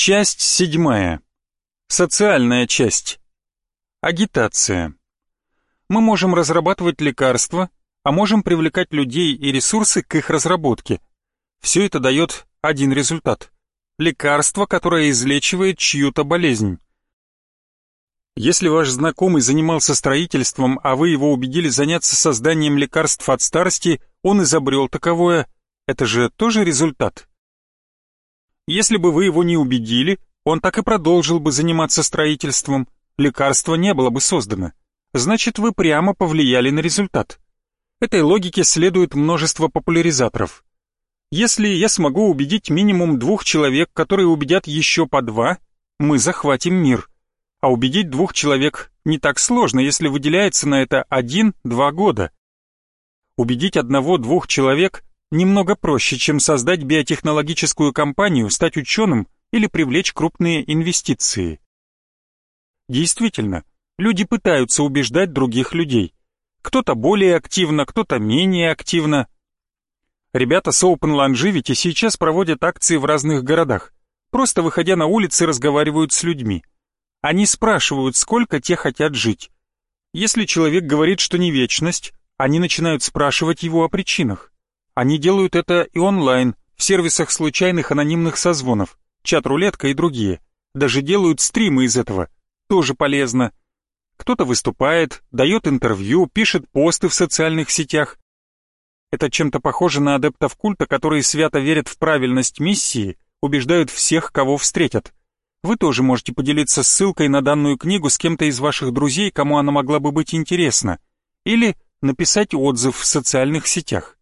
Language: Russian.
Часть седьмая. Социальная часть. Агитация. Мы можем разрабатывать лекарства, а можем привлекать людей и ресурсы к их разработке. Все это дает один результат. Лекарство, которое излечивает чью-то болезнь. Если ваш знакомый занимался строительством, а вы его убедили заняться созданием лекарств от старости, он изобрел таковое, это же тоже результат. Если бы вы его не убедили, он так и продолжил бы заниматься строительством, лекарство не было бы создано. Значит, вы прямо повлияли на результат. Этой логике следует множество популяризаторов. Если я смогу убедить минимум двух человек, которые убедят еще по два, мы захватим мир. А убедить двух человек не так сложно, если выделяется на это один-два года. Убедить одного-двух человек немного проще, чем создать биотехнологическую компанию, стать ученым или привлечь крупные инвестиции. Действительно, люди пытаются убеждать других людей. Кто-то более активно, кто-то менее активно. Ребята с Open Longevity сейчас проводят акции в разных городах. Просто выходя на улицы разговаривают с людьми. Они спрашивают, сколько те хотят жить. Если человек говорит, что не вечность, они начинают спрашивать его о причинах. Они делают это и онлайн, в сервисах случайных анонимных созвонов, чат-рулетка и другие. Даже делают стримы из этого. Тоже полезно. Кто-то выступает, дает интервью, пишет посты в социальных сетях. Это чем-то похоже на адептов культа, которые свято верят в правильность миссии, убеждают всех, кого встретят. Вы тоже можете поделиться ссылкой на данную книгу с кем-то из ваших друзей, кому она могла бы быть интересна, или написать отзыв в социальных сетях.